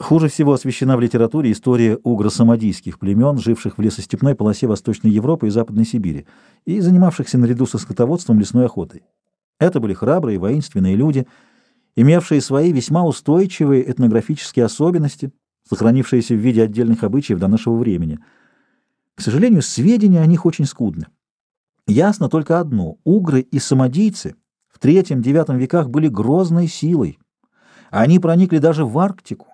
Хуже всего освещена в литературе история угро-самодийских племен, живших в лесостепной полосе Восточной Европы и Западной Сибири, и занимавшихся наряду со скотоводством лесной охотой. Это были храбрые, воинственные люди, имевшие свои весьма устойчивые этнографические особенности, сохранившиеся в виде отдельных обычаев до нашего времени. К сожалению, сведения о них очень скудны. Ясно только одно — угры и самодийцы в III-IX веках были грозной силой. Они проникли даже в Арктику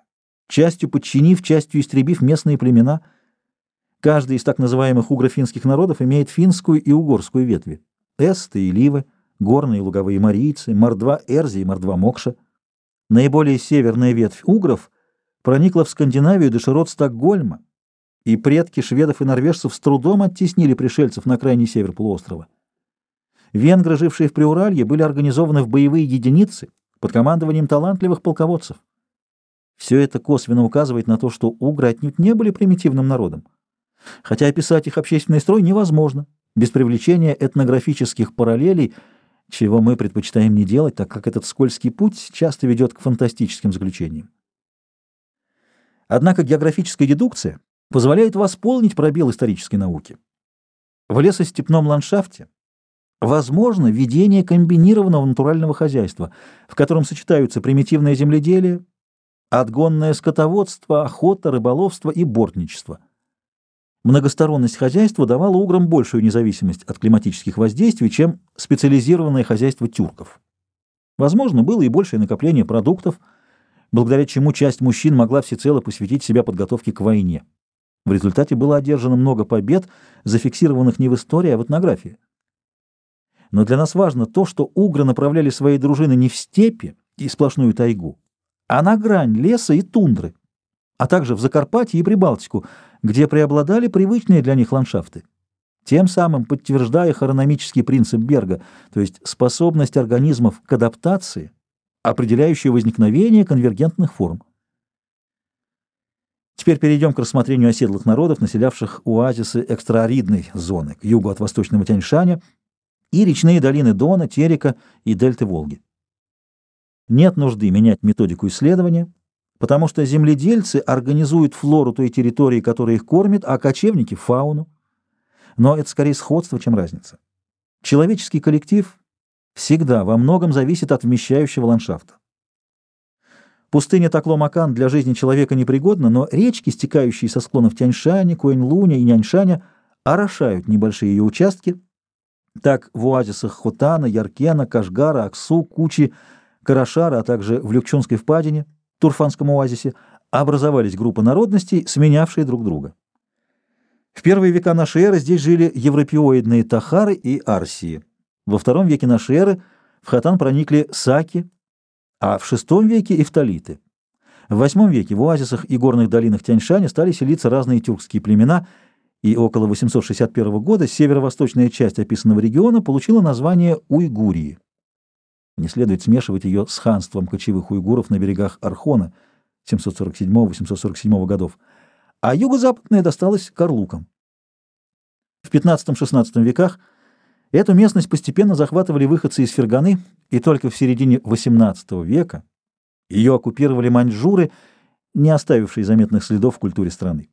частью подчинив, частью истребив местные племена. Каждый из так называемых угрофинских народов имеет финскую и угорскую ветви. Эсты и Ливы, горные и луговые марийцы, мордва Эрзи и мордва Мокша. Наиболее северная ветвь угров проникла в Скандинавию до широт Стокгольма, и предки шведов и норвежцев с трудом оттеснили пришельцев на крайний север полуострова. Венгры, жившие в Приуралье, были организованы в боевые единицы под командованием талантливых полководцев. Все это косвенно указывает на то, что угры отнюдь не были примитивным народом. Хотя описать их общественный строй невозможно, без привлечения этнографических параллелей, чего мы предпочитаем не делать, так как этот скользкий путь часто ведет к фантастическим заключениям. Однако географическая дедукция позволяет восполнить пробел исторической науки. В лесостепном ландшафте возможно ведение комбинированного натурального хозяйства, в котором сочетаются примитивное земледелие, отгонное скотоводство, охота, рыболовство и бортничество. Многосторонность хозяйства давала уграм большую независимость от климатических воздействий, чем специализированное хозяйство тюрков. Возможно, было и большее накопление продуктов, благодаря чему часть мужчин могла всецело посвятить себя подготовке к войне. В результате было одержано много побед, зафиксированных не в истории, а в этнографии. Но для нас важно то, что угры направляли свои дружины не в степи и сплошную тайгу, а на грань леса и тундры, а также в Закарпатье и Прибалтику, где преобладали привычные для них ландшафты, тем самым подтверждая хрономический принцип Берга, то есть способность организмов к адаптации, определяющую возникновение конвергентных форм. Теперь перейдем к рассмотрению оседлых народов, населявших оазисы экстраоридной зоны к югу от восточного Тяньшаня и речные долины Дона, Терека и дельты Волги. Нет нужды менять методику исследования, потому что земледельцы организуют флору той территории, которая их кормит, а кочевники — фауну. Но это скорее сходство, чем разница. Человеческий коллектив всегда во многом зависит от вмещающего ландшафта. Пустыня Такло-Макан для жизни человека непригодна, но речки, стекающие со склонов Тяньшаня, Куэнь-Луня и Няньшаня, орошают небольшие ее участки. Так в оазисах Хотана, Яркена, Кашгара, Аксу, Кучи – Карашара, а также в Люкчунской впадине, Турфанском оазисе, образовались группы народностей, сменявшие друг друга. В первые века нашей эры здесь жили европеоидные тахары и арсии. Во втором веке нашей эры в Хатан проникли саки, а в шестом веке – эфталиты. В восьмом веке в оазисах и горных долинах Тяньшаня стали селиться разные тюркские племена, и около 861 года северо-восточная часть описанного региона получила название Уйгурии. Не следует смешивать ее с ханством кочевых уйгуров на берегах Архона 747-847 годов, а юго-западная досталась Карлукам. В XV-XVI веках эту местность постепенно захватывали выходцы из Ферганы, и только в середине XVIII века ее оккупировали маньчжуры, не оставившие заметных следов в культуре страны.